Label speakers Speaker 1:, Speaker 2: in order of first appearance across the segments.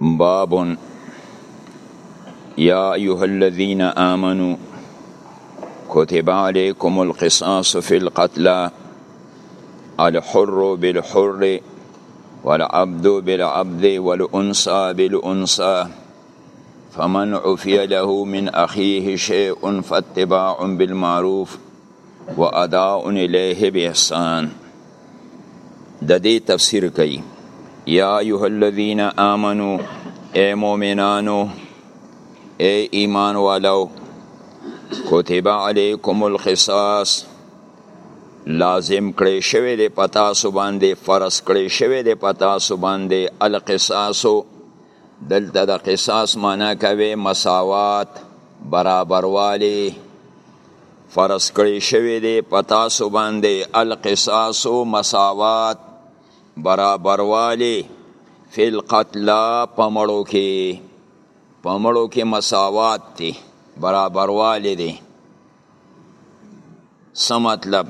Speaker 1: باب يا أيها الذين آمنوا كتب عليكم القصاص في القتلى الحر بالحر والعبد بالعبد والأنصى بالأنصى فمن عفي له من أخيه شيء فاتباع بالمعروف و اداء الیه باحسان د دې تفسیر کوي یا ایه الذین آمنو ای مؤمنانو ای ایمان والو کتب علیکم القصاص لازم کړی شوی دی په تاسو باندې فرض کړی شوی دی په تاسو باندې القصاصو دلته د قصاص معنا کوي مساوات برابروالی فرض کړی شوی دی په تاسو باندې القصاص مساوات برابروالی فی القتل په مړو کې په مړو کې مساوات دی برابروالی دی څه مطلب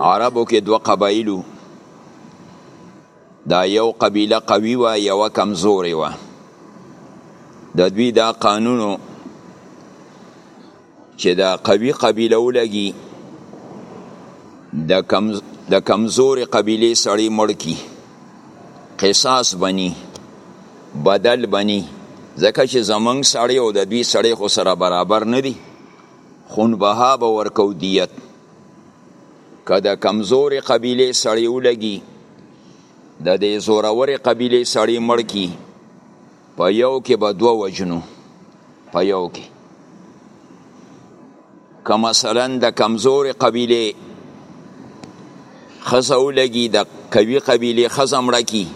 Speaker 1: عربو کې دوه قبایلو دا یو قبیله قوی وه یوه کمزورې وه د دوی دا قانونو چې دا قوی قبیله ولګي د کم د کمزورې قبیله سړی مړ کی قصاص بنی بدل بنی ځکه چې زمنګ سړی او د دوی سړی خو سره برابر نه دي خون بها به ورکو دیت که د کمزورې قبیلې سړی ولګي د دې زورورې قبیلې سړی مړ کی په یو کې به دوه وجنو په یو کې که مثلا د کمزورې قبیلې خزه ولګي د قوي قبیلې خزه مړه کی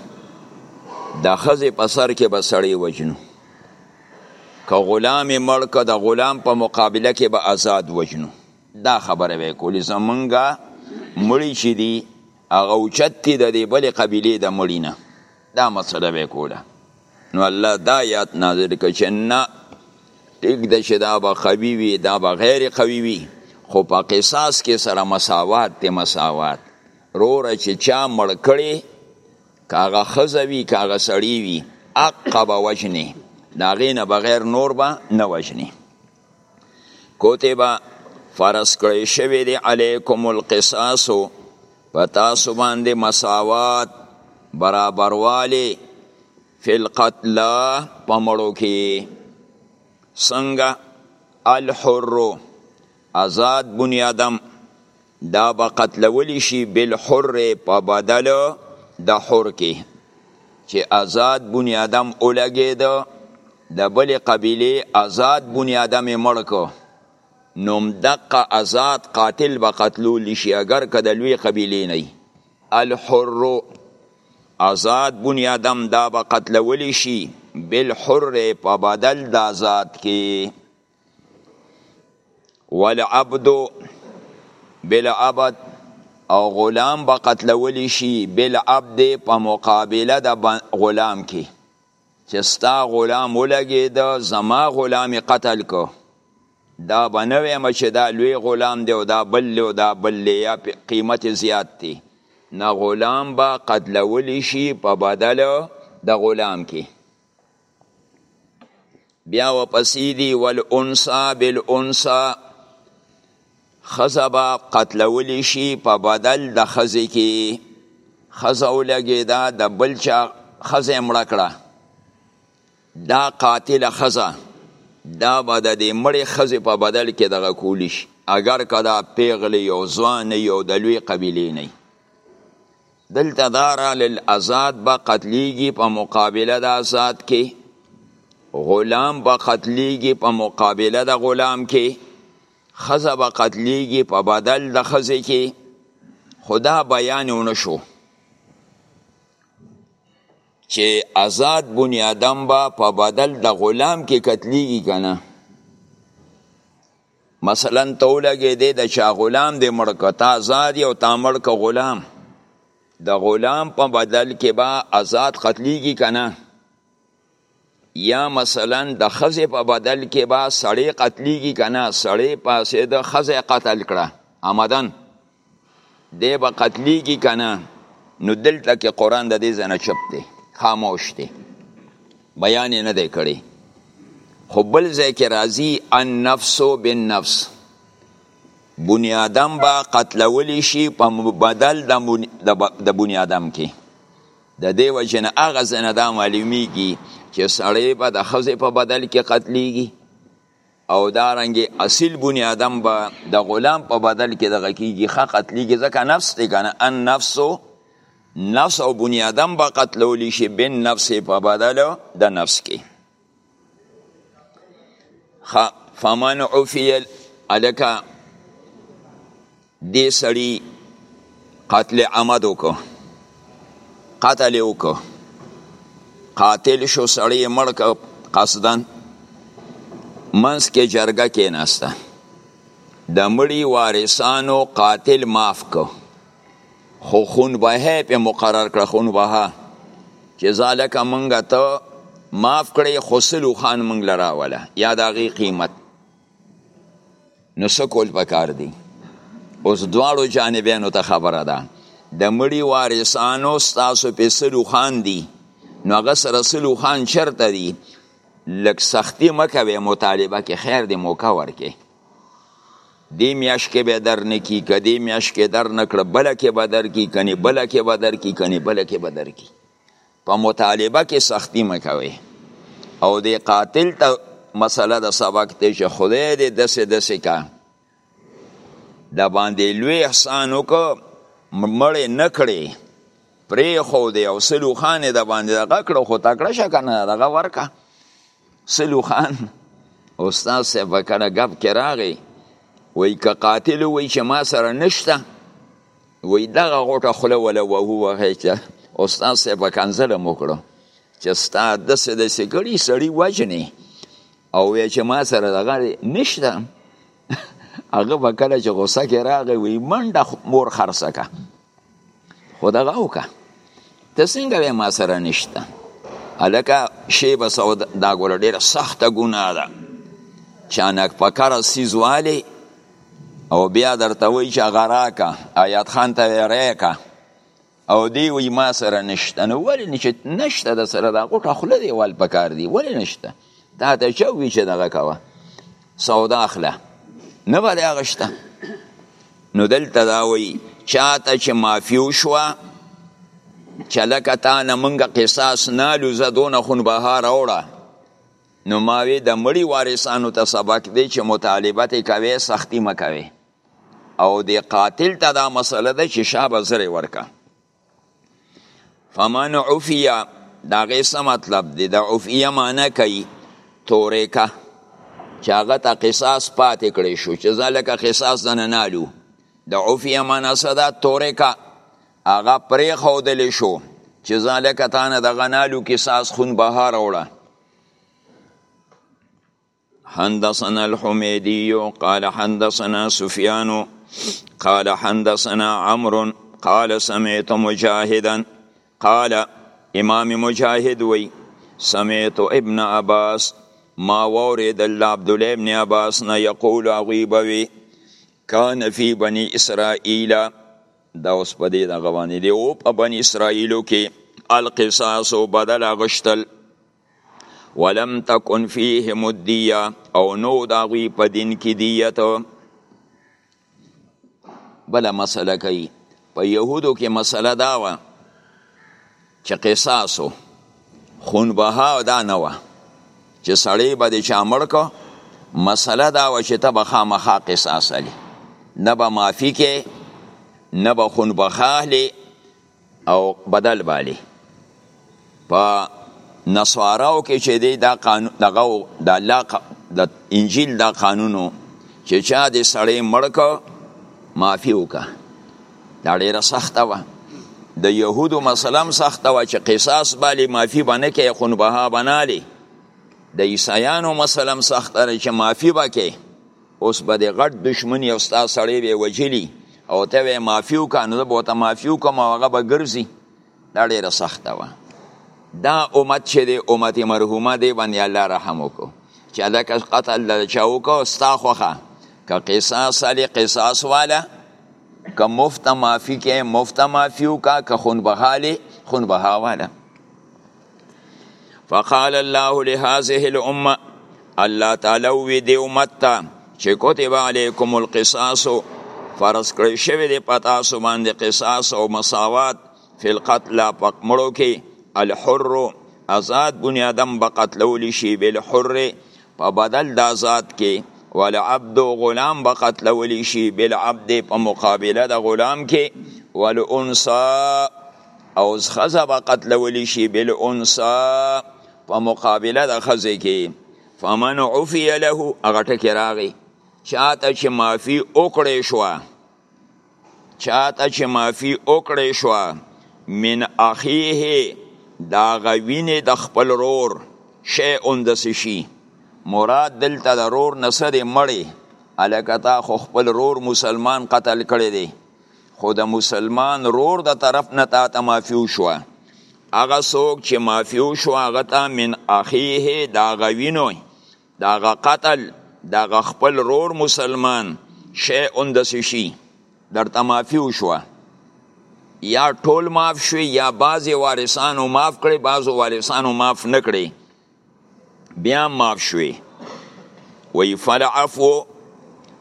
Speaker 1: د خزه په سر کې به سړی وجنو که غلام مړ که د غلام په مقابله کې به آزاد وجنو دا خبره به یې کولې زمونږ مړي چې دي هغه اوچت دي د دې بلې قبیلې د مړي نه دا مسله به یې کوله نو الله دا یاد نازل کړ چې نه ټیک ده چې دا به قوي وي دا به غیر قوي وي خو په قصاص کې سره مساوات دی مساوات روره چې چا مړ کړي کاغه خزه وي کاغه سړی وي عقب وجنه دا غینه بغیر نور به نه وجنه کتب فرض کړی شوی دی علیکم القصاص په تاسو باندې مساوات برابروالی فی القتل په مړو کې څنګه الحر آزاد بنی آدم دا به قتلول شي بالحر په بدل د حر کې چې آزاد بنی آدم ولګید د بل قبیله آزاد بنی آدم مړکو نوم دقه آزاد قاتل به قتلول شي اگر که د لوی قبیله نه الحر آزاد بنی آدم دا به قتلول شي بالحر په بدل د آزاد کې والعبد بالعبد او غلام به قتلول شي بالعبد په مقابله د غلام کې چې ستا غلام ولګید زما غلام قتل کو دا بنوي مچ دا لوی غلام دی او دا بل او دا بل یا قیمت زیات دی نه غلام به قتلول شي په بدل د غلام کې بیا وپسې دی ول انسا بل انسا خزبا قتلول شي په بدل د خزې کې خزه ولګېدا د بل چا خزه مړه کړه دا قاتل خزه دا به د دې مړې خزې په بدل کې دغه کولی شي اگر که دا پیغلی یو ځوان یو د لوی قبیلې نه دلته دا رالل ازاد به قتلیږي په مقابله د ازاد کې غلام به قتلیږي په مقابله د غلام کې خزه به قتلیږي په بدل د خزه کې خدا بیان ونه شو چې آزاد بنی آدم با په بدل د غلام کې قتلیږي کنه مثلا ته ولګې دې د چا غلام دې مړ که تا آزاد او تا مړ که غلام د غلام په بدل کې به آزاد قتلیږي که نه یا مثلا د ښځې په بدل کې به سړی قتلیږي که نه سړی پاسې د ښځې قتل کړه آمدن دی به قتلیږي که نه نو دلته کې قرآن د دې ځای نه چپ دی خاموش دی بیان یې نه دی کړی خو بل ځای کې راځي النفس بالنفس بنی آدم به قتلولی شي په بدل د بنی آدم کې د دې وجه نه هغه ځای نه دا معلومیږي چې سړی به د ښځې په بدل کې قتلیږي او دارنګه اصیل بنی آدم به د غلام په بدل کې دغه کیږي خه قتلیږي ځکه نفس دی کنه ان نفس نفس او بنی آدم به قتلول شي بن نفس په بدل د نفس کې فمن عفی الک دې سړي قتل عمد وکړ قتل یې وکړ قاتل شو سړی یې مړ کړ قصدن منځ کې جرګه کېناسته د مړي وارثانو قاتل معاف کړ خو خون بهه په مقرر کړ خون بهه چې ځالکه مونږ ته معاف کړي خسلو خان مونږ لراوله یا د هغې قیمت نو څه کول پکار دي اوس دواړو جانبینو ته خبره ده د مړي وارثانو ستاسو په سلو خان دي نو هغه سره سلو خان چرته دي لږ سختی مکوي مطالبه کې خیر دې موقع ورکې دې میاش کې به در نه کی کدی میاش کې در نه کړ بل کې به در کی کني بل کې به در کی کني بل کې به در کی په مطالبه کې سختی مکوي او د قاتل ته مسله د سبق دی چې خدای دې دسې دسې کا د باندې لوی احسان وکړ مړې نه کړې پرې خو دې او سلو خانې د باندې دغه کړو خو تکړه شه کنه دغه ورکه سلو خان استاد صاحب کړه غب کې راغی وای که قاتل وای چې ما سره نشته وای دغه غټه خله ولا وه وه چې استاد صاحب کنزله موکړو چې ستا د څه د سګړی سړی وجنی او وای چې ما سره دغه نشته هغه وکړه چې غوسه کې راغی وای منډه مور خرڅه کا خو دغه وکړه ته څنګه وې ما سره نشته هلکه شیبه سود دا ګوره ډېره سخته ګناه ده چانک په کره څیز والی او بیا درته وایي چې هغه راکه ایاد خان ته یې ریکه او دی وایي ما سره نشته نو ولې نشته د سره دا غوټه خوله دیوال پکار دی ولې نشته دا ته چا وی چې دغه کوه سودا اخله نه به هغه شته نو دلته دا وایي چا ته چې معافي وشوه چې لکه تا نه مونږ قصاص نه لو زه دونه خونبهار اوړه نو ما وی د مړي وارثانو ته سبق دی چې مطالبه ته کوي سختی مکوي او د قاتل ته دا مسله ده چې شابه زره ورکه فمن عفیا دا غي څه مطلب دی دا عفیا معنی کوي تورې کا چې هغه ته قصاص پاتې کړی شو چې ځلکه قصاص د نه نالو د عفیا معنی څه ده تورې کا هغه پرې خودل شو چې ځلکه تانه د غنالو قصاص خون بهار وړه حدثنا الحميدي قال حدثنا سفيان قال حدثنا عمرو قال سمعت مجاهدا قال امام مجاهد وی سمعت ابن عباس ما وورد الله عبد الله ابن عباس نه یقول غیبوی کان فی بنی اسرائیل دا اوس په دې دغه باندې دی او په بنی اسرائیلو کې القصاص بدل غشتل ولم تکن فیهم الدیه او نو دا غوی په دین کې دیت بل مسله کوي په یهودو کې مسله دا و چې قصاصو خون بها دا نه و چې سړی به د چا مړ کو مسله دا و چې ته به خامخا قصاص علي نه به معافي کې نه به خون بخاهلی او بدل بالی په نصاراو کې چې دی دا قانون دغه د الله د انجیل دا قانونو چې چا دې سړی مړ کو معافي وکړه دا ډیره سخته وه د یهودو مسلم سخته وه چې قصاص بالی معافي به نه کوي خون بها بنالی د عیسایانو مسلم سخته دی چې معافي به کوي اوس به دې غټ دښمن یې او ستا سړی به یې وژلي او ته به یې معافي وکړه نو زه به ورته معافي وکړم او هغه به ګرځي دا ډېره سخته وه دا امت چې دی امت مرحومه دی باندې الله رحم وکړو چې هلکه قتل د چا وکړو ستا خوښه که قصاص علي قصاص واله که مفته معافي کې مفته معافي وکړه که خونبهالې خونبها واله فقال الله لهذه الامه الله تعالی وی دی امت ته چې کتب علیکم القصاص فرض کړی شوی دی په تاسو باندې قصاص او مساوات فی القتل په مړو کې الحر آزاد بنی آدم به قتلول شي بالحر په بدل د آزاد کې والعبد غلام به قتلول شي بالعبد په مقابله د غلام کې والانثى او خزه به قتلولی شي بل انسا په مقابله د خزه کې فمن عفی له هغه ټکی راغی چاته چې معافی وکړې شو چاته چې معافی وکړې شو من اخیه دا غوینه د خپل رور شی اوند شي مراد دلته د رور نسره مړی الکتا خو خپل رور مسلمان قتل کړی دی خو د مسلمان رور د طرف نه تا ته معافي وشوه هغه څوک چې معافي وشوه هغه ته من اخیه د هغه وینو د هغه قتل د هغه خپل رور مسلمان شیئن د څه شي درته معافي وشوه یا ټول معاف شوي یا بعضې وارثانو معاف کړي بعضو وارثانو معاف نه کړي بیا معاف شوی وی فلعفو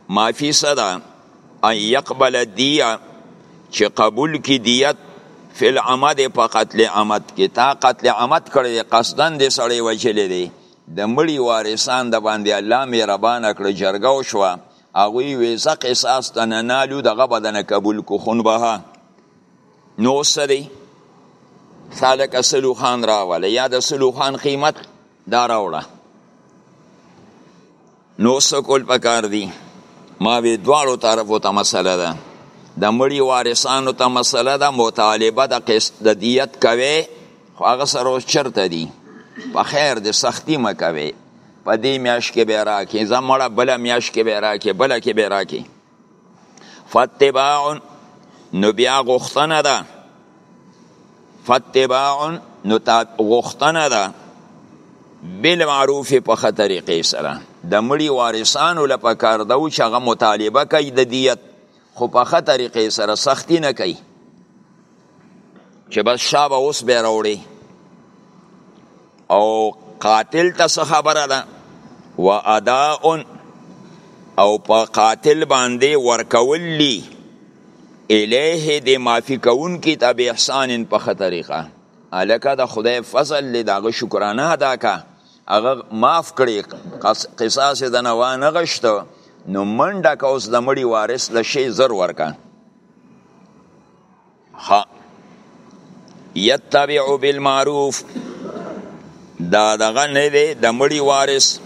Speaker 1: معافی صدا ان یقبل دیه چې قبول کی دیت فی العمد په قتل عمد کې تا قتل عمد کړی قصدن دې سړی وجلی دی د مړی وارثان د باندې الله مهربان کړ جرګه وشوه هغوی ویزه قصاص ته نه نالو دغه بدنه قبول کو خون بها نو څه دی سالک اصلو خان راوله یا د اصلو خان قیمت دا راوړه نو څه کول پکار دی ما وی دواړو طرفو ته مسله ده د مړي وارثانو ته مسله ده مطالبه د قسط د دیت کوي خو هغه سره اوس چرته دي په خیر د سختی مکوي په دې میاش کې به راکې زمړه بل میاش کې به راکې بل کې به راکې فاتباع نو بیا غختنه ده فاتباع نو غختنه ده بالمعروف په خه طریقې سره د مړي وارثانو لپاره کار دا و چې هغه مطالبه کوي د دیت خو په خه طریقې سره سختی نه کوي چې بس شابه اوس به راوړي او قاتل ته څه خبره ده و اداء او په قاتل باندې ورکول لی الیه د معافی کون کی ته به احسان په خه طریقه الکه د خدای فضل له دغه شکرانه ادا کا هغه معاف کړي قصاص د نه وانه غشت نو منډه کوس د مړي وارث لشي زر ورکا ها یتبع بالمعروف دا دغه نه دی د مړي وارث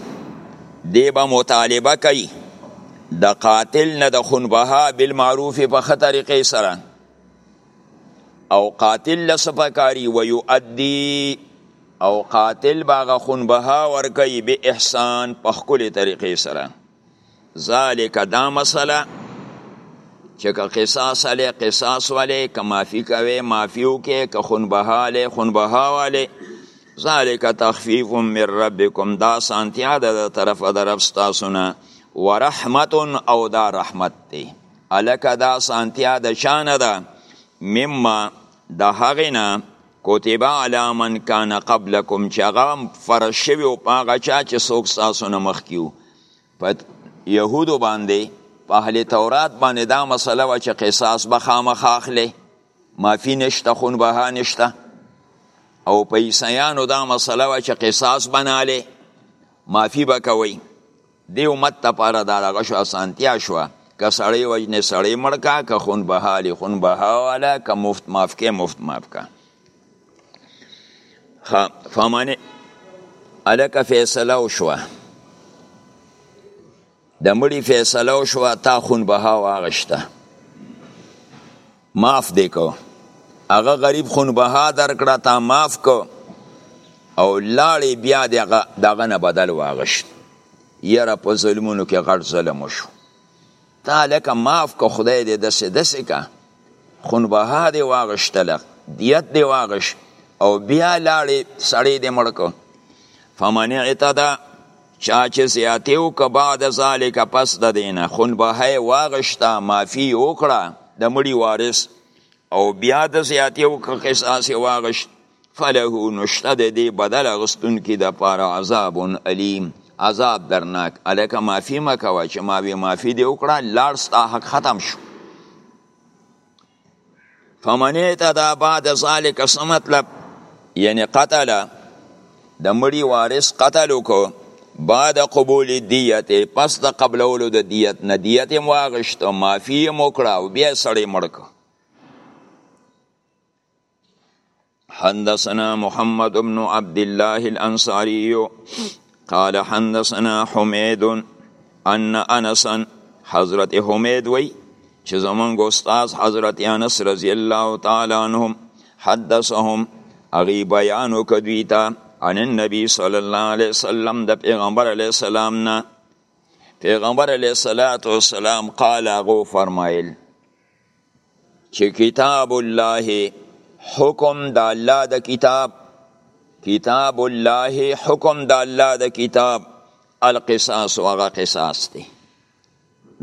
Speaker 1: دی به مطالبه کوي د قاتل نه د خنبها بالمعروف په ښه طریقې سره او قاتل له سپکاري ویؤدي او قاتل به هغه خنبها ورکوي به احسان په ښکلې طریقې سره ذالک دا مسله چې که قصاص علی قصاص ولی که معافی کوي معافی وکي که خونبهاله خونبهاواله ذالک تخفیف من ربکم دا سانتیا ده د طرف د رب ستاسو نه ورحمت او دا رحمت دی الکه دا سانتیا د شان ده مما د هغې نه کتب علی من کان قبلکم چې هغه فرض شوی او په هغه چا چې څوک ستاسو نه مخکیو په یهودو باندې په اهل تورات باندې دا مسله وه چې قصاص به خامخا اخلی معافي نشته خون بها نشته او په عیسیانو دا مسله وه چې قصاص بنالی معافي به کوئ دی امت ته پاره دا دغه شو اسانتیا شو که سړی وجنې سړی مړ کا که خون بهالی خون بهاواله که مفت معاف کې مفت معاف کا فمن الک فیصله وشوه د مړي فیصله وشوه تا خون بها واغشته معاف دی کو هغه غریب خون بها درکړه تا معاف کو او لاړې بیا دغه دغه نه بدل واغشت یره په ظلمونو کې غټ ظلم وشو تا لکه معاف کو خدای دې دسه دسه کا خون بها دې واغشتله دیت دې واغش او بیا لاړې سړې دې مړ کو فمن اعتدا چا چې زیاتی وکړه بعد ذالک پس د دینه خون به هی واغشته معافی وکړه د مړي وارث او بیا د زیاتی وکړه قصاص واغشت فله نشته د دې بدل غستون کې د پاره عذاب الیم عذاب درناک الکه معافی مکوه چې ما وی معافی دی وکړه لاړ ستا حق ختم شو فمن اعتدا بعد ذلک څه مطلب یعنی قتل د مړي وارث قتل وکړو بعد قبول دیت پس د قبلولو د دیت نه دیت هم واغشت او معافی هم وکړه او بیا سړی مړ کړ حدثنا محمد بن عبد الله الانصاري قال حدثنا حميد ان انس حضرت حميد وی چې زمونږ استاد حضرت انس رضی الله تعالی عنهم حدثهم اغي بیان وکدوی تا عن النبي صلی الله علیه وسلم د پیغمبر علیه السلام نه پیغمبر علیه الصلاۃ والسلام قال غو فرمایل چې کتاب الله حکم د الله د کتاب کتاب الله حکم د الله د کتاب القصاص وغه قصاص دی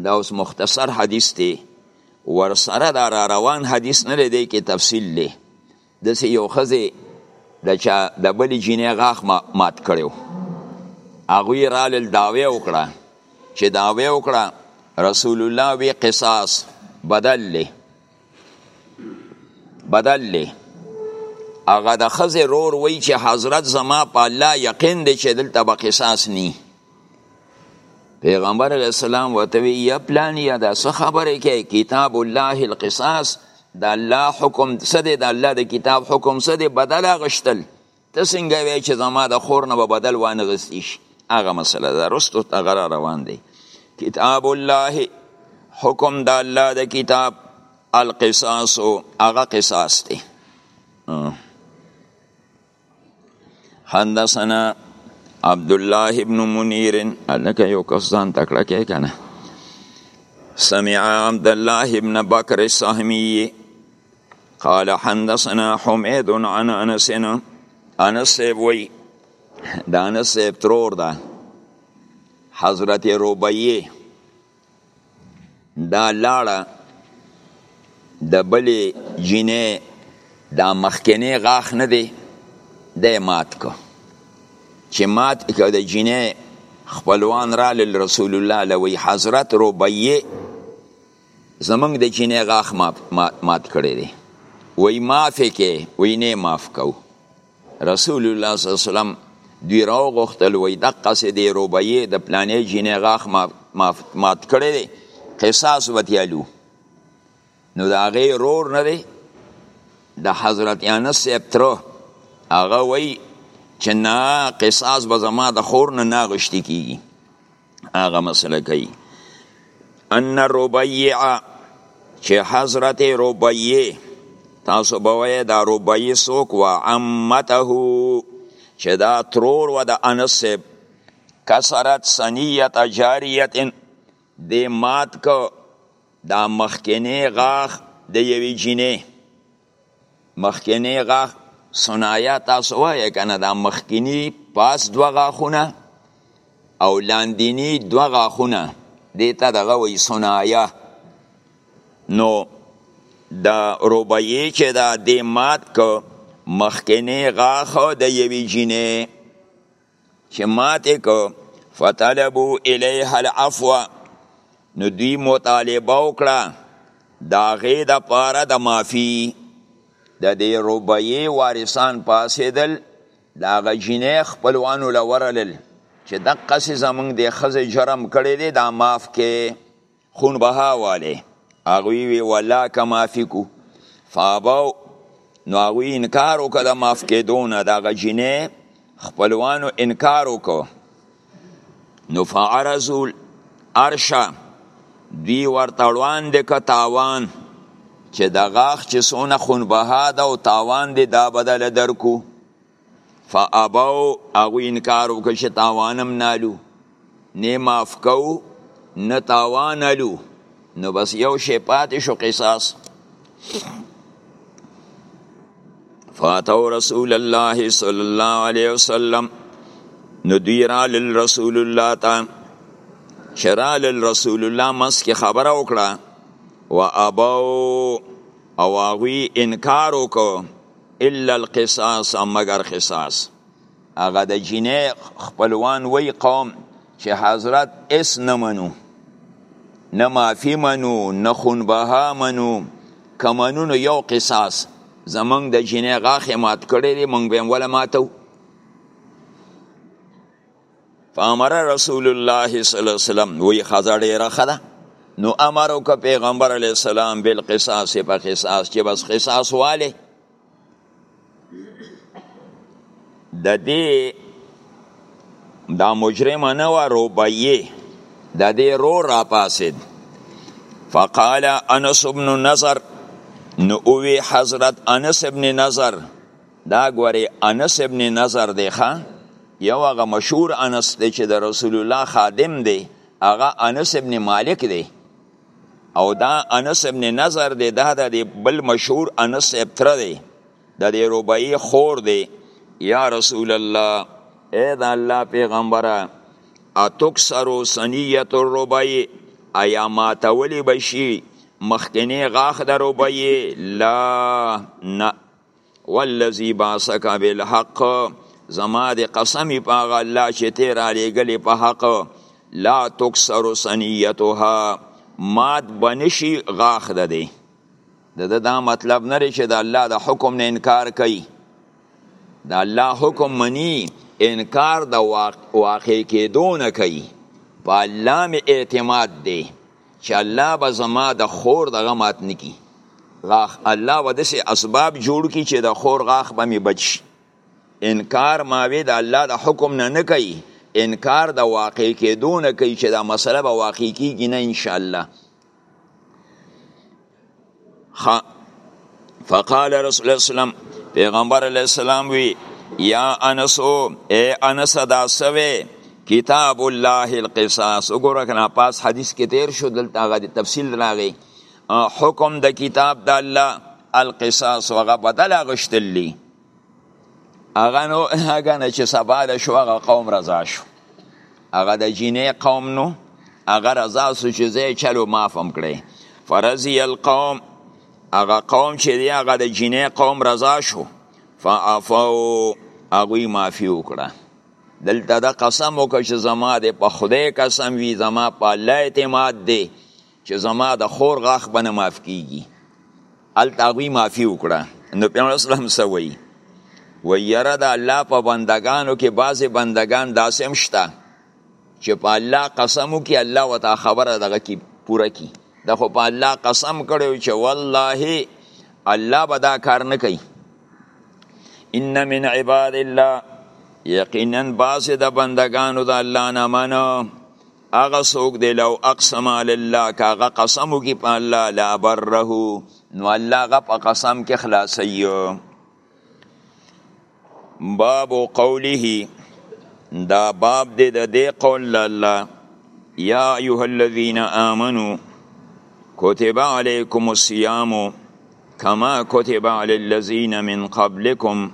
Speaker 1: دا اوس مختصر حدیث دی ورسره دا را روان حدیث نه دی کې تفصیل دی داسې یو ښځې د چا د بلې جینۍ غاښ ما مات کړی و هغوی رالل دعوی وکړه چې دعوی وکړه رسول الله وی قصاص بدل لی بدل لی هغه د ښځې رور وی چې حضرت زما په الله یقین دی چې دلته به قصاص نی پیغمبر علیه السلام ورته وی یا پلانیه دا څه خبرې کوي کتاب الله القصاص د الله حکم څه دی د الله د کتاب حکم څه دی بدل اخیستل ته څنګه وایې چې زما د خور نه به بدل وانه غستی شي هغه مسله ده رستو هغه را روان دی کتاب الله حکم د الله د کتاب القصاص هغه قصاص دی حدثنا عبد الله ابن منير الک یو کسان تکړه کې کنه سمع عبد الله ابن بکر السهمي قال حدثنا حميد عن انس انس وی دا انس ترور ده حضرت ربیه دا لاړه د بلې جینې دا مخکنی غاښ نه دی دی مات کو چې مات که د جینې خپلوان را لل رسول الله لوی حضرت ربیه زمونږ د جینې غاښ مات, مات, مات کړی دی وی معافی که وی نه معاف کو رسول الله صلی الله علیه وسلم دوی راو غختل وای د قصې دی روبیه د پلانې جینې غاخ ما مات کړی دی قصاص وتیالو نو دا غي رور نه دی د حضرت انس ابترو هغه وای چې نه قصاص به زما د خور نه ناغشتي کیږي هغه مسله کوي ان ربيعه چې حضرت ربيعه تاسو به وایې دا ربيعه څوک و عمته چې دا ترور و د انس صاحب کسرت سنیت جاریت د مات کو دا مخکنی غاخ د یوې جینې مخکینی غاښ سنایا تاسو وایې کنه دا مخکینی پاس دو غاښونه او لاندینی دو غاښونه دیتا دغه وی سنایا نو د ربعی چې دا دی مات که مخکینی غاښ د یوی جینې چې ماته کو فطلبو الیها العفو نو دوی مطالبه وکړه دا غې د پاره د معافی د دې ربعی وارثان پاسېدل دا غجینه خپلوانو لورلل چې د قصې زمونږ د خزې جرم کړی دی دا معاف کې خون بها والے هغوی وی ولا که معافی کو فاباو نو هغوی انکار وکړه د معاف کېدو نه د هغه جینۍ خپلوانو انکار وکړو نو فعرضو ارشه دوی ورته وړاندې که تاوان چې د غاښ چې څونه خونبها ده او تاوان دی دا بدله درکو فابو هغه انکار وکړ چې تاوانم نالو نه معاف کو نه تاوان الو نو بس یو شی پاتې شو قصاص فاتو رسول الله صلی الله علیه وسلم نو دوی را للرسول الله تا شرا للرسول الله مس کې خبره وکړه و ابو او هغوی انکار وکړو الا القصاص مگر قصاص هغه د جنې خپلوان وی قوم چې حضرت اس نه منو نه معافی منو نه خونبها منو کمنونو یو قصاص زمونږ د جنې غاخې مات کړی دی مونږ به هم وله ماتو فامر رسول الله صلی الله علیه وسلم وی خزا ډیره خدا نو امر وک پیغمبر علی السلام بالقصاص په قصاص چې بس قصاص والے د دې دا مجرم نه و ربیه د دې رو را پاسید فقال انس بن نظر نو اوی حضرت انس بن نظر دا ګوري انس ابن نظر دی ښا یو هغه مشهور انس دی چې د رسول الله خادم دی هغه انس ابن مالک دی او دا انس ابن نظر دی دا د بل مشهور انس ابتر دی د دې ربعی خور دی یا رسول الله اے دا الله پیغمبره اتکسرو سنیت الربعی ایا ماتولی بشی مخکنی غاخ د ربعی لا نه والذي باسک بالحق زما د قسم په هغه الله چې ته را لېږلې په حق لا تکسر سنیتها مات بنشي غاښ ده دی د دا, دا مطلب نه چې د الله د حکم نه انکار کوي د الله حکم مني انکار د واقع کېدو نه کوي په الله مې اعتماد دی چې الله به زما د خور دغه مات نکی غاخ الله و دسې اسباب جوړ کی چې د خور غاخ به می بچ شي انکار ماوی د الله د حکم نه نه کوي انکار د واقع کېدو نه کوي چې دا مسله به واقع کېږي نه انشاءالله خا فقال رسول الله سلام پیغمبر علیه السلام وی یا انس او اے انس دا سوی کتاب الله القصاص وګوره کنه پاس حدیث کې تیر شو دلته غو تفصیل راغی حکم د کتاب د الله القصاص وغه بدل غشتلی هغه نو هغه نه چې سبا د شو هغه قوم رضا شو هغه د جینې قوم نو هغه رضا سو چې زه چلو معافم کړي فرضی القوم هغه قوم چې دی هغه د جینې قوم رضا شو فعفو هغه معافي وکړه دلته د قسم وکړه چې زما د په خدای قسم وی زما په الله اعتماد دی چې زما د خور غاښ به نه معاف کیږي هلته هغوی معافي وکړه نو پیغمبر اسلام څه وایي وایي یاره د الله په بندګانو کې بعضې بندګان داسې هم شته چې په الله قسم وکړي الله ورته خبره دغه کې پوره کړي د خو په الله قسم کړی چې والله الله به دا کار نه کوي ان من عباد الله یقینا بعضې د بندګانو د الله نه منه هغه څوک دی لو اقسم علی الله که هغه قسم وکړي په الله لا بره نو الله هغه په قسم کې خلاصوي باب قوله دا باب دی د دې قول الله یا ایها الذین آمنو کتب علیکم الصیام کما کتب علی الذین من قبلکم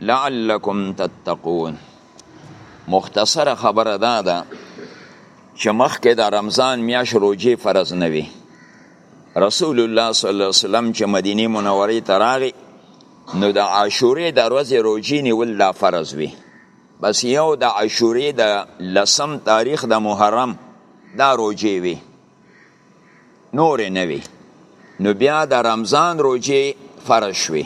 Speaker 1: لعلکم تتقون مختصره خبره دا ده چې مخکې د رمضان میاش روجې فرض نه وي رسول الله صلی الله علیه وسلم چې مدینه منورې ته راغی نو د عاشورې د ورځې روجې نیول لا فرض وي بس یو د عاشورې د لسم تاریخ د محرم دا روجې وي نورې نه وي نو بیا د رمضان روجې فرض شوي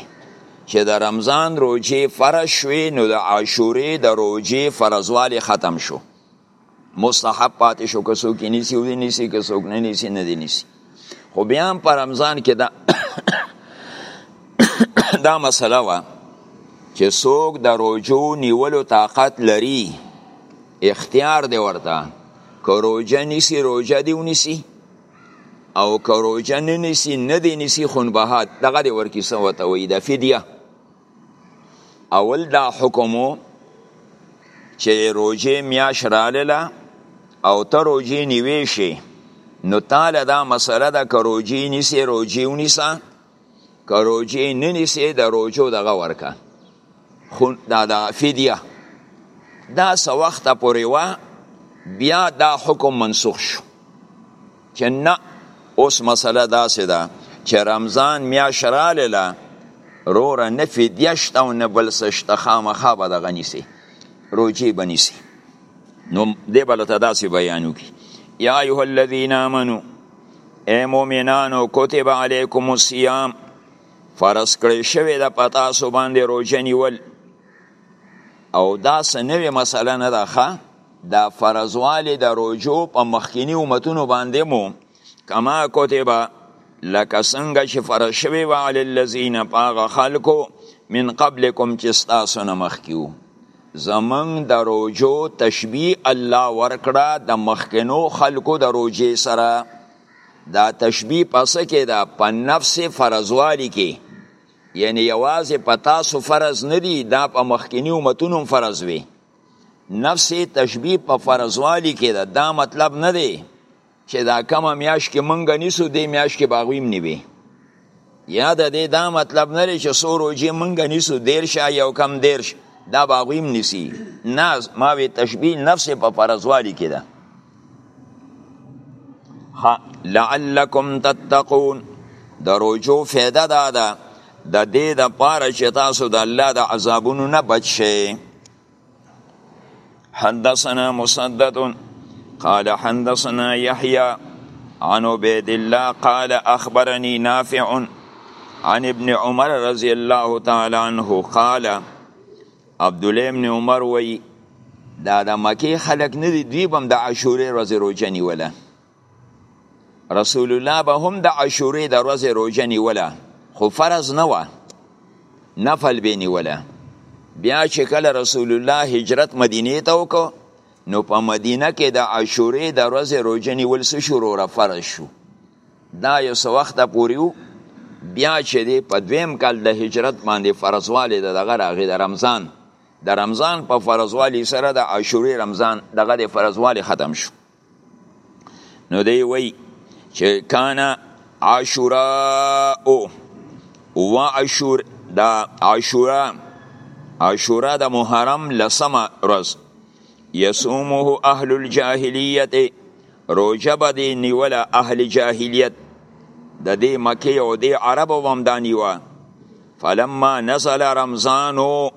Speaker 1: چې د رمضان روجې فرض شوي نو د عاشورې د روجې فرضوالی ختم شو مستحب پاتې شو که څوک نیسی و نیسی که څوک نه نیسی نه دی نیسی خو بیا هم په رمضان کې دا دا مسله وه چې څوک د روجو نیولو طاقت لري اختیار دی ورته که روژه نیسی روژه دی ونیسی او که روژه نه نیسی نه دی نیسی خونبهات دغه دی ورکی څه ورته وایي د فدیه اول دا حکم و چې روژې میاشت رالله او ته روژې نیوې شي نو تاله دا مسله ده که روژې نیسې روژې ونیسه که روجې نه نیسې د روجو دغه ورکه خو دا د فدیه دا څه وخته پورې وه بیا دا حکم منسوخ شو چې نه اوس مسله داسې ده چې رمضان میاشت رالیله روره نه فدیه شته او نه بل څه شته خامخا به دغه نیسي روجې به نیسي نو دی به له ته داسې بیان وکړي یا ایها الذین آمنو اے مومنانو کتب علیکم الصیام فرض کړی شوی د پتا سو باندې روزه نیول او دا سنوي مسله نه ده ښه دا فرضوالی د روزو په مخکینی امتونو باندې مو کما کتب لکه څنګه چې فرض شوی و علی الذین پاغه خلکو من قبلکم چې تاسو نه مخکیو زمونږ د روژو تشبیه الله ورکړه د مخکنو خلکو د روژې سره دا تشبیه په څه کې ده په نفس فرضوالي کې یعنی یوازې په تاسو فرض نه دي دا په مخکنی امتونو هم فرض وي نفس تشبیه په فرضوالي کې ده دا مطلب نه دی چې دا کمه میاش کې مونږ نیسو دې میاش کې باغویم نیوي یا د دې دا مطلب نه لري چې سو روجې مونږ نیسو دیر شا یو کم دیر شا دا باغویم نیسی نه ما وی تشبیه نفس په فرضوالي کې ده لعلکم تتقون د روجو فایده دا ده د دې د پاره چې تاسو د الله د عذابونو نه بچ شئ حدثنا مسدد قال حدثنا يحيى عن عبيد الله قال أخبرني نافع عن ابن عمر رضي الله تعالى عنه قال عبد الله بن عمر وي دا د مکه خلک نه دي دوی بم د عاشورې ورځې روزه نیوله رسول الله به هم د عاشورې د ورځې روژه نیوله خو فرض نه وه نفل به نیوله بیا چې کله رسول الله هجرت مدینه ته وکړو نو په مدینه کې د عاشورې د ورځې روژه نیول څه شروع را فرض شو دا یو څه وخته پورې و بیا چې دی په دویم کال د هجرت باندې فرضوالی د دغه راغی د رمضان د رمضان په فرضوالي سره د عاشورې رمضان دغه د فرضوالي ختم شو نو دی وی چې کانا عاشوراء و عاشور دا عاشوراء عاشوراء د محرم لسمه ورځ یصومه اهل الجاهلیت روجه به دی نیوله اهل جاهلیت د دې مکه او دې عربو هم دا نیوه فلما نزل رمضانو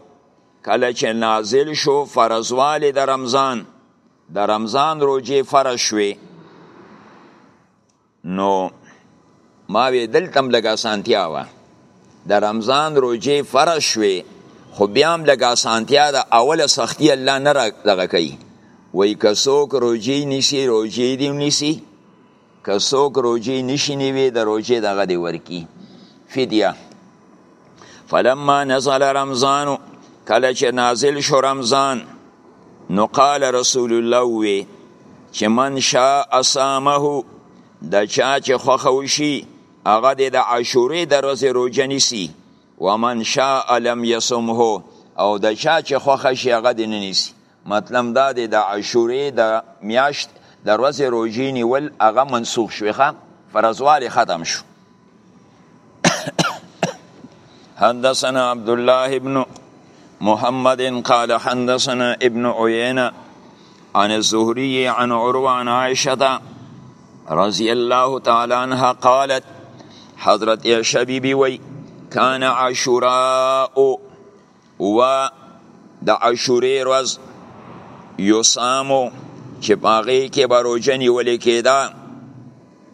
Speaker 1: کله چې نازل شو فرضوالی د رمضان د رمضان روجې فرض شوې نو ما وی دلتم لګ اسانتیا وا د رمضان روجې فرض شوې خو بیا هم لګ اسانتیا د اوله سختی الله نه را دغه کوي وای که څوک روجې نیسی روجې دی نیسی که څوک روجی نشی نیوی د روجی دغه دی ورکی فدیه فلما نزل رمضان کله چې نازل شو رمضان نو قال رسول الله وی چې من شاء صامه د چا چې خوخه وشي هغه د عاشورې د ورځې روژه نیسي ومن شاء لم یصمه او د چا چې خوخه شي هغه د نه نیسي مطلب دا دی د عاشورې د میاشت د ورځې روژې نیول هغه منسوخ شوې ښه فرضوالی ختم شو حدثنا عبد الله ابن محمد قال حدثنا ابن عيينة عن الزهري عن عروة عن عائشة رضي الله تعالى عنها قالت حضرت عائشة بيبي وي كان عاشوراء و د عاشورې ورځ یصامو چې په هغې کې به روژه نیول کېده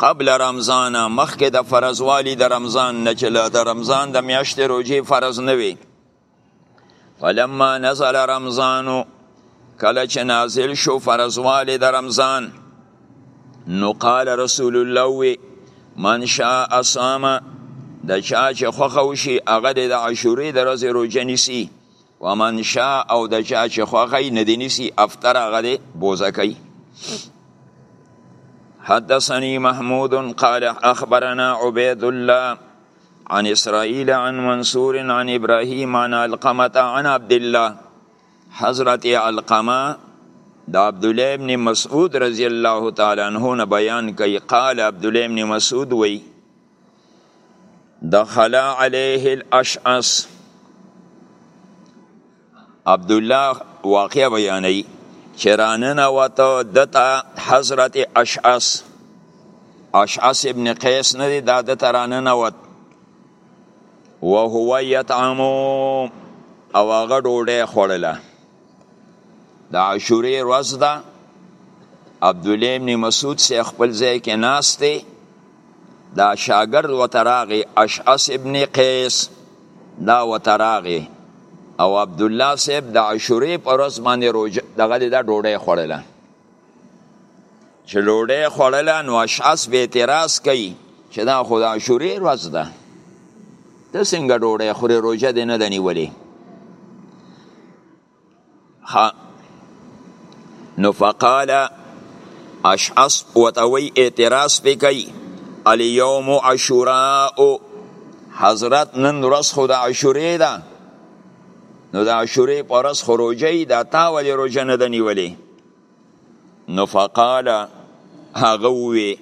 Speaker 1: قبل رمضان مخکې د فرضوالي د رمضان نه چې د رمضان د میاشتې روژې فرض نه وي فلما نزل رمضان کله چې نازل شو فرضوالي د رمضان نو قال رسول الله وی من شاء صام د چا چې خوخه وشي هغه د عاشورې د ورځې روژه نیسي ومن شاء او د چا چې خوخه یې نه دی نیسي افطر هغه دی بوزه کوي حدثني محمود قال اخبرنا عبيد الله عن اسرائيل عن منصور عن ابراهيم عن القمه عن عبد الله حضرت علقمه د عبد الله ابن مسعود رضی الله تعالی عنہ نه بیان کوي قال عبد الله ابن مسعود وی دخل عليه الاشعث عبد الله واقع بیانوي چې راننه وته دته حضرت اشعث اشعث ابن قیس نه دی دا دته راننه وته وهو یطعم او هغه ډوډۍ خوړله د عاشورې ورځ ده عبدالله ابن مسعود سه خپل ځای کې ناست دی دا شاګرد ورته راغی اشعث ابن قیس دا ورته راغی او عبدالله صاحب د عاشورې په ورځ باندې روژه دغه د ډوډۍ خوړله چې ډوډۍ خوړله نو اشعث به اعتراض کوي چې دا خو د عاشورې ورځ ده ته څنګه ډوډۍ خورې روژه دې نه ده نیولې نو فقال اشعث ورته وایي اعتراض پې کوي الیوم عاشوراء حضرت نن ورځ خو د عاشورې ده نو د عاشورې په ورځ خو روژه یي دا تا ولې روژه نه ده نیولې نو فقال هغه ووی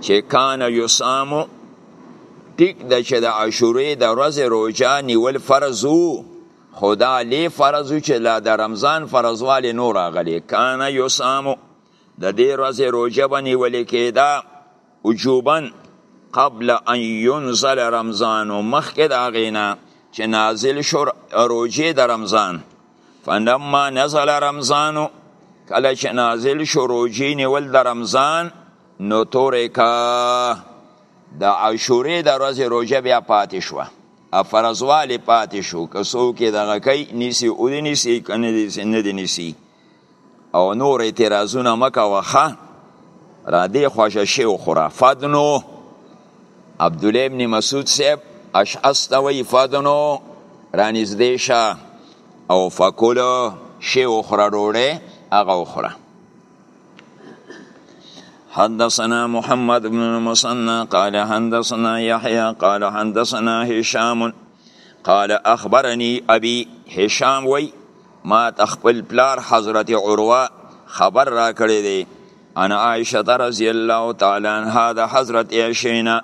Speaker 1: چې کان یصامو ټیک د چې د عاشورې د ورځې روژه نیول فرض وو خدا لی فرض چې لا د رمضان فرضوالی نور راغلی کان یصامو د دې ورځې روژه به نیول کېده وجوبا قبل ان ينزل رمضان مخکې د هغې نه چې نازل شو روژې د رمضان فلما نزل رمضان کله چې نازل شو روژې نیول د رمضان نو تورکا د عاشورې د ورځې روژه بیا پاتې شوه افرزواله پاتې شو که څوک یې دغه کوي نیسي او دې نیسي که نه دې نیسي او نور اعتراضونه مکوه ښه را دې خوښه شی او خوره فدنو عبدالله ابن مسعود صاحب اشعث ته وایي فدنو رانږدې شه او فکلو شی او خوره ډوډۍ هغه وخوره حدثنا محمد بن المثنى قال حدثنا يحيى قال حدثنا هشام قال اخبرني ابي هشام وي ما تخپل پلار حضرت عروه خبر را کړی دی ان عائشه رضی الله تعالی عنها د حضرت عائشه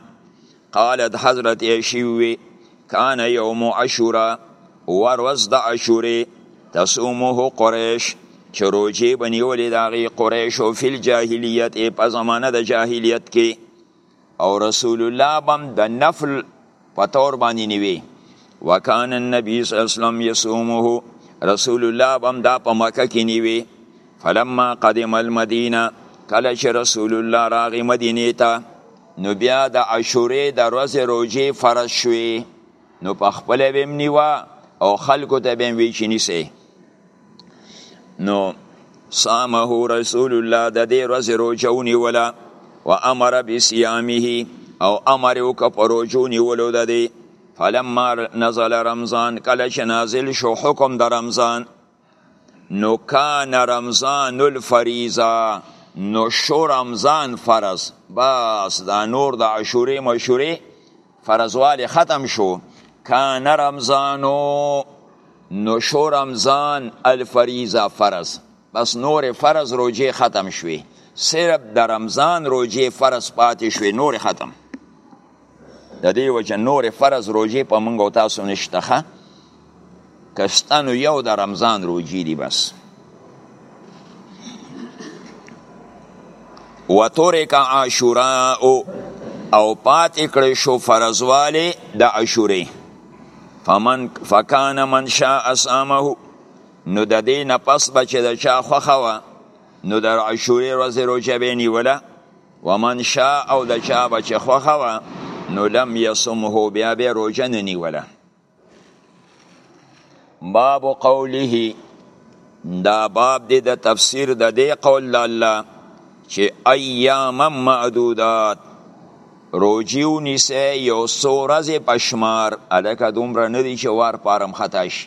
Speaker 1: قالت حضرت عائشه وي کان یوم عاشورا ورځ د عاشورې تصومه قریش چې روجې بنیولې د هغې قریشو فی الجاهلیت په زمانه د جاهلیت کې او رسول الله بم د نفل په تور باندې نیوي وکان النبي صلی الله علیه وسلم يصومه رسول الله بم دا په مکه کې نیوي فلما قدم المدینه کله چې رسول الله راغی مدینه ته نو بیا د عاشورې د ورځې روژې فرض شوې نو په خپله به هم نیوه او خلکو ته به هم وی چې نیسئ نو صامه رسول الله د دې ورځې روژه ونیوله و امر بصیامه او امر یې وکړ په روژو نیولو د دې فلما نزل رمضان کله چې نازل شو حکم د رمضان نو کان رمضان الفریضه نو شو رمضان فرض بس دا نور د عاشورې مشورې فرضوالی ختم شو کان رمضانو نو شو رمضان الفریضه فرض بس نور فرض روجه ختم شوی صرف د رمضان روجه فرض پاتې شوی نور ختم د دې وجه نور فرض روجه په منګو تاسو نشته که شته نو یو د رمضان روجی دی بس و ترک عاشورا او او پات کړی شو فرضواله د عاشورې فمن فکان من شاء اسامه نو د دې نه پس به چې د چا خوښه وه نو د عاشورې ورځې روژه به نیوله ومن شاء او د چا به چې خوښه وه نو لم یصمه بیا به روژه نه نیوله باب قوله دا باب دی د تفسیر د دې قول د الله چې ایام معدودات روجیو نیسه یو سو رزه پشمار الکه دومره ندی چې وار پارم خطا شي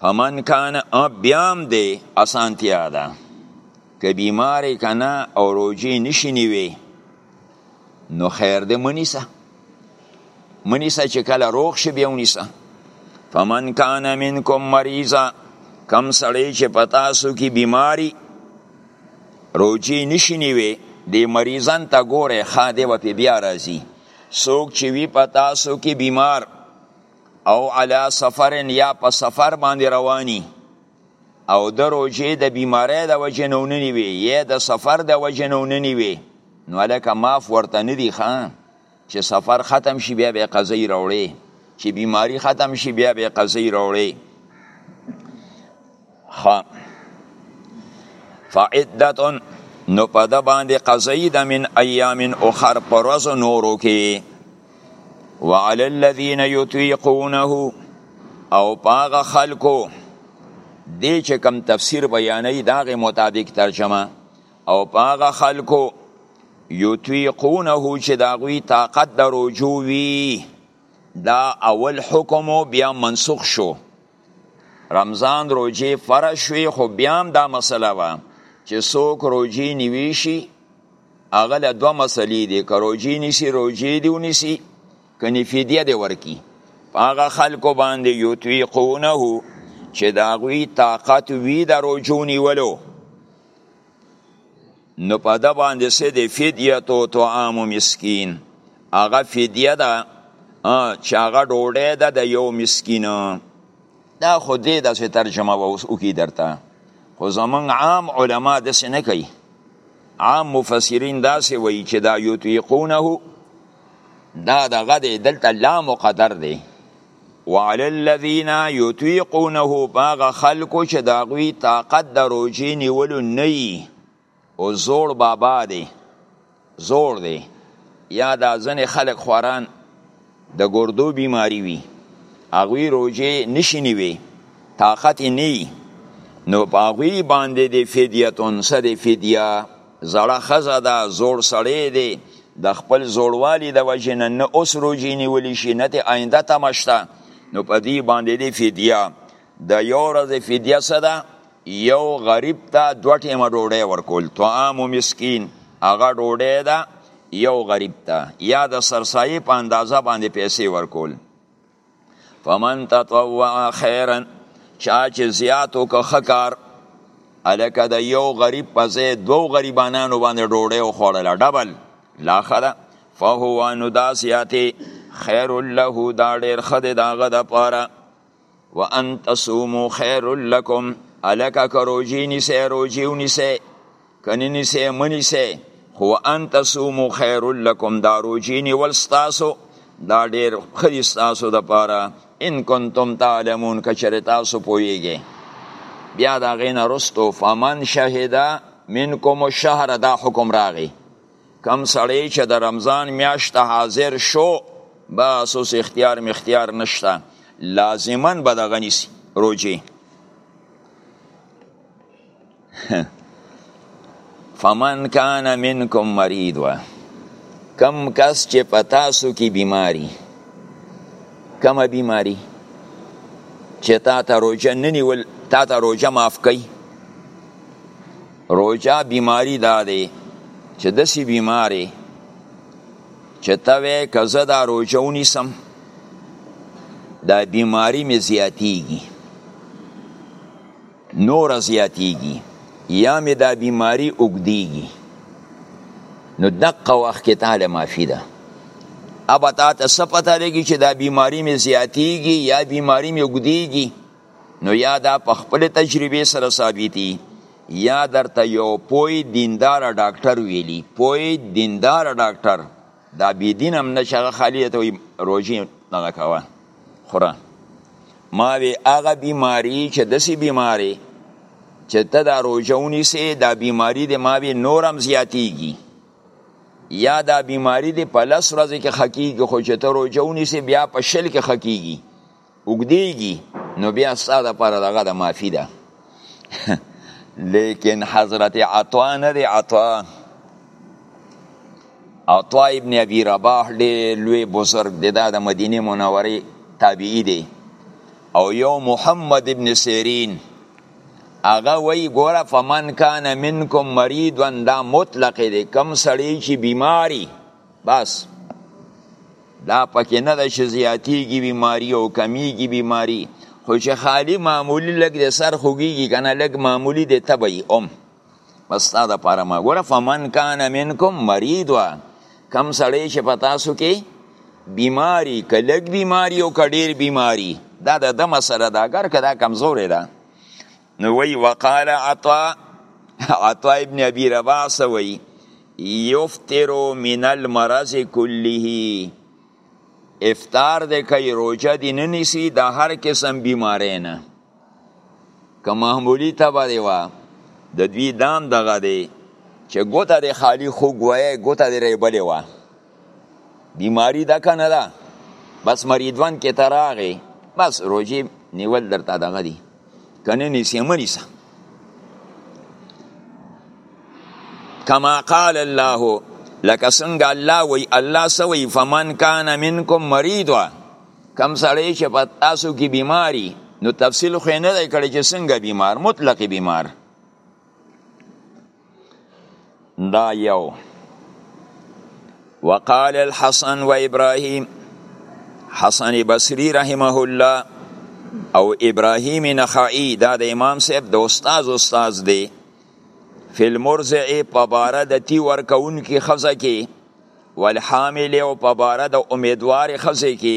Speaker 1: فمن کان بیام دی اسانتیا ده که بیماری کنه او روجی نشی نیوی نو خیر دی منیسه منیسه چې کله روغ شي بیا ونیسه فمن کان منکم مریضا کم سړی چې پتاسو کې بیماری روجی نشی نیوی دی مریضان تا ګوره خاده و پی بیا راځي څوک چې وی پتاسو کې بیمار او علا سفر یا په سفر باندې رواني او د روژې د بیماری د وجې نه ونه نیوې یا د سفر د وجې نه ونه نیوې نو هلکه معاف ورته نه دي ښه چې سفر ختم شي بیا به یې قضیې راوړې چې بیماری ختم شي بیا به یې قضیې راوړې خا فعدتن نو په د باندې قضایی د من ایام اخر پر ورځ نورو کې وعلى الذين يطيقونه او پاغه خلکو دی چې کم تفسیر بیانې داغه مطابق ترجمه او پاغه خلکو یطيقونه چې داغوی طاقت د رجوع وی دا اول حکم بیا منسوخ شو رمضان روجی فرض شوی خو بیا هم دا مسله وه چې څوک روجی نیوی شي هغه له دوه مسلې دي که روجی نیسي روجی دی ونیسي کنی فدیه دی ورکی هغه خلکو باندې یطیقونه چې د هغوی طاقت وي د روجو نیولو نو په ده باندې څه دی فدیه تو طعام مسکین هغه فدیه ده چې هغه ډوډۍ ده د یو مسکین دا خو دې داسې ترجمه وکړي درته خو زمونږ عام علما داسې نه کوي عام مفسرین داسې وایي چې دا یطیقونه دا دغه دی دلته لا مقدر دی وعلى الذين يطيقونه باغ خلکو چې دا غوي طاقت د روجي نیولو نه او زوړ بابا دی زوړ دی یا دا ځنې خلک خوران د ګردو بیماری وي هغوی روجې نشي نیوي طاقت یې نه نو په هغوی باندې د فدیتون څه د فدیه زړه ښځه ده، زوړ سړی دی، د خپل زوړوالي د وجې نه نه اوس روژې نیولی شي نه ترې آینده تمه شته نو په دې باندې دې فدیه د یو ورځې فدیه څه ده؟ یو غریب ته دوه ټیمه ډوډۍ ورکول طعام و مسکین هغه ډوډۍ ده یو غریب ته یا د سرسایې په اندازه باندې پیسې ورکول فمن تطوع خیرا چا چې زیات وکړه ښه کار هلکه د یو غریب په ځای دوو غریبانانو باندې ډوډۍ وخوړله ډبل لا ښه ده فهو نو دا زیاتې خیر له دا ډېر ښه دی د هغه دپاره وان تصومو خیر لکم هلکه که روژې نیسئ روژې ونیسئ کنی نیسه منیسه خو ان تصومو خیر لکم دا روجی نیول ستاسو دا ډیر خدي ستاسو د پاره ان کنتم تعلمون کچره تاسو پویږئ بیا دا غین رستو فمن شهدا منکم الشهر دا حکم راغی کم سړی چې د رمضان میاشت حاضر شو بس اوس اختیار می اختیار نشته لازما به دغه نیسي روجي فمن کان منکم مرید و کم کس چې په تاسو کې بیماری کمه بیماری چې تا ته روژه نه نیول تا ته روژه معاف کوي روژه بیماری دا دی چې داسې بیماری چې ته وایې که زه دا روژه ونیسم دا بیماری مې زیاتیږي نور زیاتیږي یا مې دا بیماری اوږدیږي نو دقه وخت کې تاله معافي ده ابا تا ته څه پته لګي چې دا بیماری مې زیاتیږي یا بیماری مې اوږدیږي نو یا دا په خپل تجربه سره ثابتي یا درته یو پوی دیندار ډاکټر ویلی پوی دیندار ډاکټر دا بی دین هم نه چې هغه خالی ته وي روژې دغه کوه خوره ما وی هغه بیماری چې داسې بیماری چې ته دا روژه ونیسې دا بیماری د ما وی نور هم زیاتیږي یا دا بیماری د په لس ورځې کې ښه کیږي خو چې ته روژه ونیسې بیا په شل کې ښه کیږي اوږدیږي نو بیا ستا د پاره دغه د معافی ده لیکن حضرت عطا نه دی عطا عطا ابن ابي رباح دی لوی بزرګ دی دا د مدینه منورې تابعی دی او یو محمد ابن سیرین هغه وی ګوره فمن کان منکم مریض دا مطلق دی کم سړی چې بیماری بس دا پکې نه ده چې زیاتیږي بیماری او کمیږي بیماری خو چې خالی معمولی لږ د سر خوږیږي کنه لږ معمولی د تبعی ام بس تا د پاره ما ګوره فمن کان منکم مریض وا کم سړی چې په تاسو کې بیماری که لږ بیماری او که ډیر بیماری دا د د مسله ده اگر که دا کمزورې ده نو وی وقال عطا عطا ابن ابي رباح سوي يفطر من المرض كله افطار د کوي روزه دي نه نيسي د هر قسم بيماري نه که معمولی تبه دی وا د دوی دام دغه دی چې ګوته د خالی خوګ وای ګوته د ریبلې وا بیماری ده کنه ده بس مریدوان کې ته راغې بس روژې نیول درته دغه دي که نه نیسې مه نیسه کما قال الله لکه څنګه الله وی الله سوی فمن کان منکم مریض کم سړی چې په تاسو کې بیماری نو تفصیل خو نه دی کړی چې څنګه بیمار مطلق بیمار دا یو وقال الحسن و ابراهیم حسن بصری رحمه الله او ابراهیم نخعی دا د امام صاحب د استاد استاد دی فی المرزع په باره د تی ورکون کی خزه کی والحامل او په باره د امیدوار خزه کی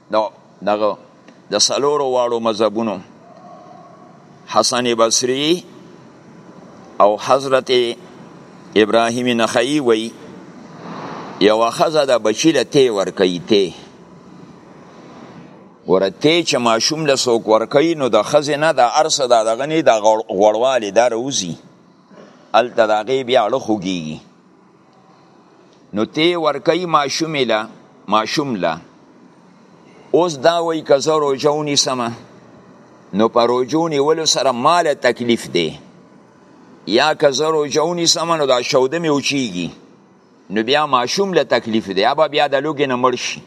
Speaker 1: نو دغه د سلورو واړو مذهبونو حسن بصری او حضرت ابراهیم نخعی وی یو خزه د بچی له تی ورکی تی ورته چې ماشوم له سوک ورکی نو د خزه نه د ارس د دغنی د غړوالی د روزی ال تداغي بیا له خوږي نو تی ورکی ماشوم له ماشوم له اوس دا وای که زه روژه ونیسم نو په روژو نیولو سره مال تکلیف دی یا که زه روژه ونیسم نو دا شوده مې وچیږي نو بیا ماشوم له تکلیف دی یا به بیا د لوګې نه مړ شي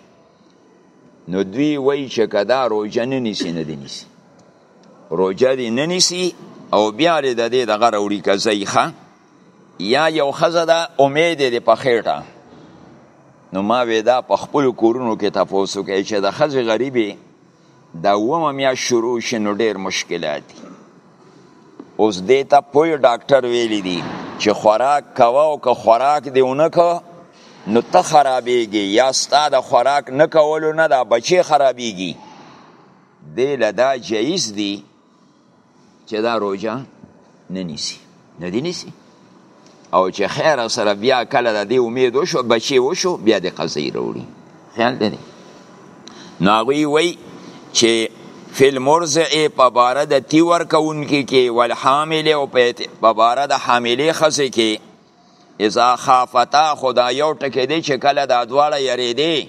Speaker 1: نو دوی وای چې که دا روژه نه نیسي نه دی نیسي روژه دی نه نیسي او بیا د دې دغه راوړي که ځای ښه یا یو خزه ده امید دی په خېټه نو ما وې دا په خپل کورونو کې تاسو کې چې د خزه غریبي دا ومه میا شروع شي نو ډیر مشکلات دي اوس دې ته پوی ډاکټر ویلی دی چې خوراک کوا او که خوراک دی اونکه نو ته خرابېږي یا ستا د خوراک نه کولو نه دا بچی خرابېږي دې لدا جایز دی چې دا روژه نه نیسي نه دی نیسي او چې خیر سره بیا کله د دې امید وشو بچي وشو بیا د قضې وروړي خیال دی نو هغوی وایي چې فی المرضع په باره د تی ورکوونکي کې والحامل او په باره د حاملې ښځې کې اذا خافتا خدا یو ټکی دی چې کله دا دواړه یریدې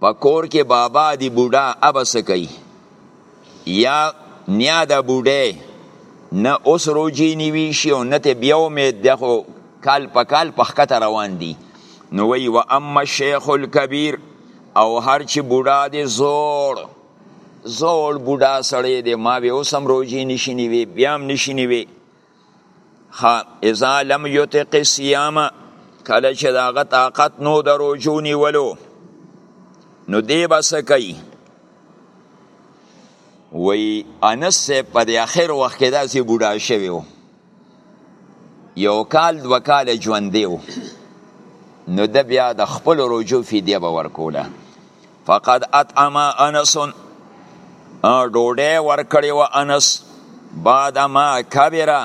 Speaker 1: په کور کې بابا دی بوډا ابه څه کوي یا نیا د بوډۍ نه اوس روجې نیوي شي او نه ته بیا امید دی خو کال په کال په ښکته روان دي نو وی و اما شیخ الکبیر او هر چې بوډا دی زوړ زوړ بوډا سړی دی ما به اوس هم روجې نشي نیوي بیا هم نشي نیوي ها اذا لم یتق الصيام کله چې داغه طاقت نو د روجو نیولو نو دی بس کوي وی انس په د اخر وخت کې داسې بوډا شوی و یو کال دو کال ژوندې و نو د بیا د خپل روجو فدیه به ورکوله فقد اطعم انس ډوډۍ ورکړې و انس بعد ما کبره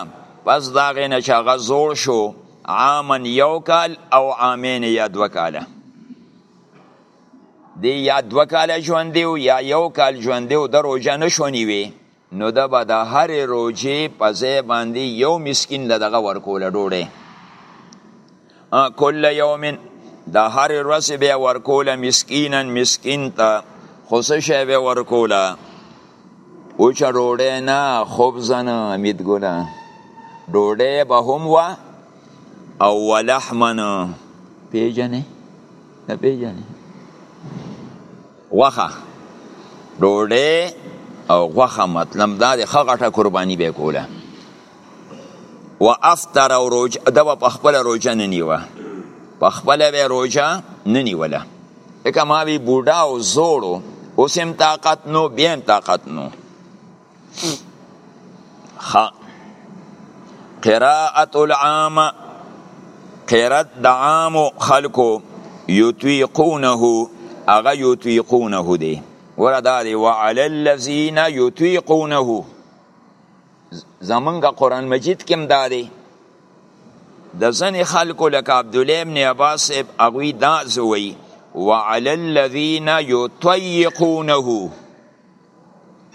Speaker 1: پس دا غې نه چې هغه زوړ شو عامن یو کال او عامین یا دوه کاله دی یا دوه کاله ژوندې یا یو کال ژوندې او د روژه نه شو نیوي نو ده به د هرې روژې په ځای باندې یو مسکین له دغه ورکوله ډوډۍ کل یوم د هرې ورځې به ورکوله مسکینا مسکین ته خو څه شی به ورکوله اوچه ډوډۍ نه خبز نه امیدګله ډوډۍ به هم وه او ولحمن پیژنې نه پیژنې غوښه ډوډۍ او غوښه مطلب دا د خغټه قرباني به کوله و افطر او روج دا په خپل روجه نه نیوه په خپل به روجه نه نیوله لکه ما وی بوډا او زوړو اوس هم طاقت نو بیا هم طاقت نو خ قراءت العام قرات د عام خلکو یطیقونه هغه یطیقونه دی وردا دی وعلى الذين يطيقونه زمونږ قران مجید کې دا دی د ځنې خلکو لکه عبد الله ابن عباس هغه دا زوی وعلى الذين يطيقونه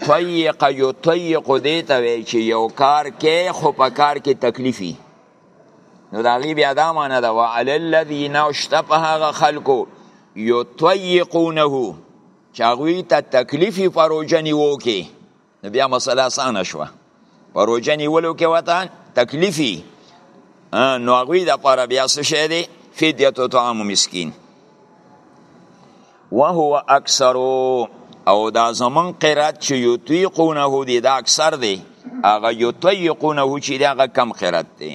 Speaker 1: طیق یطیق دې ته وایي چې یو کار کې خو په کار کې تکلیفي نو د هغې بیا دا معنی ده وعلی الذین او شته په هغه خلکو یطیقونه چې هغوی ته تکلیفي پروژه نیوکې نو بیا مسله اسانه شوه په روژه نیولو کې ورته تکلیفي نو هغوی دپاره بیا څه شی دی فدیه طعام مسکین وهو اکثرو او دا زمون قرات چې یطیقونه دی دا اکثر دی هغه یطیقونه چې دا هغه کم قرات دی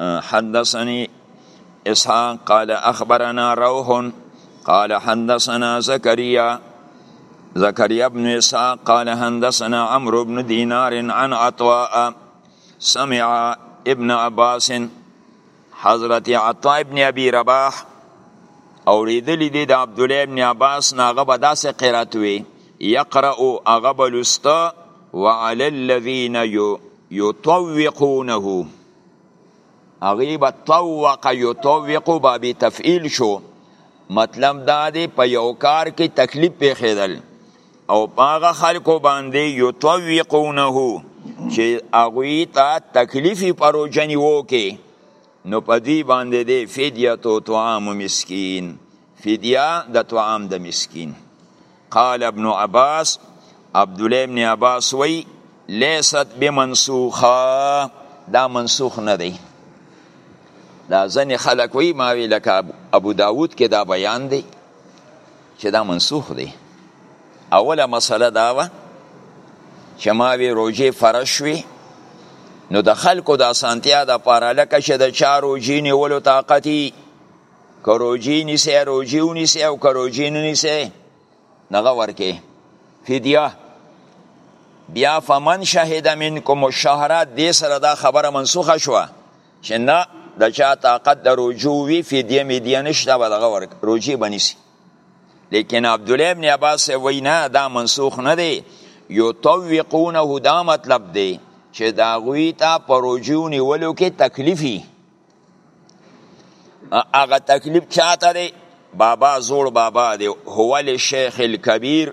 Speaker 1: حدثني اسحاق قال اخبرنا روح قال حدثنا زكريا زكريا بن اسحاق قال حدثنا عمرو بن دينار عن عطاء سمع ابن عباس حضرت عطا ابن ابي رباح اوریدلی دی د عبد الله ابن عباس ناغه به داسې قرات وي یقرأ هغه به لسته وعلى الذين يطوقونه هغه به طوق يطوق باب تفعیل شو مطلب دا دی په یو کار کې تکلیف پیښیدل او پاغه خلکو باندې یطوقونه چې هغوی ته تکلیفی پروجنی وکي نو په دوی باندې دی فدیه تو طعام مسکین فدیه د طعام د مسکین قال ابن عباس عبد الله ابن عباس وی لیست بمنسوخه دا منسوخ نه دی دا ځنې خلک وی ماوی لکه ابو داود کې دا بیان دی چې دا منسوخ دی اوله مسله دا وه چې ما وی روژې فرض شوې نو د خلکو د اسانتیا د پاره لکه چې د چا روژې نیولو طاقت یي که روژې نیسي روژې ونیسي او که روژې نه نیسي دغه ورکې فدیه بیا فمن شهد منکم الشهر دې سره دا خبره منسوخه شوه چې نه د چا طاقت د رجوع وي فدیه میدیه نشته به دغه ورک رجوع به نیسي لیکن عبدالله ابن عباس وی نه دا منسوخ نه دی یطوقونه دا مطلب دی چې دا غوی ته په رجوع نیولو کې تکلیفي هغه تکلیف چاته دی بابا زوړ بابا دی هو لشیخ الکبیر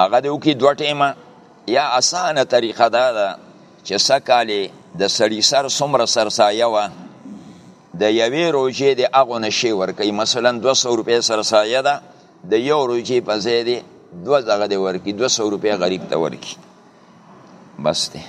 Speaker 1: هغه دی وکړي دوه ټیمه یا اسانه طریقه دا ده چې سکاله د سړی سر څومره سرسایه وه د یوې روژې د هغو نشې ورکوي مثلا دوه سوه روپۍ سرسایه ده د یو روژې په ځای دی دوه دغه دی ورکوي دوه سوه روپۍ غریب ته ورکوي بس دی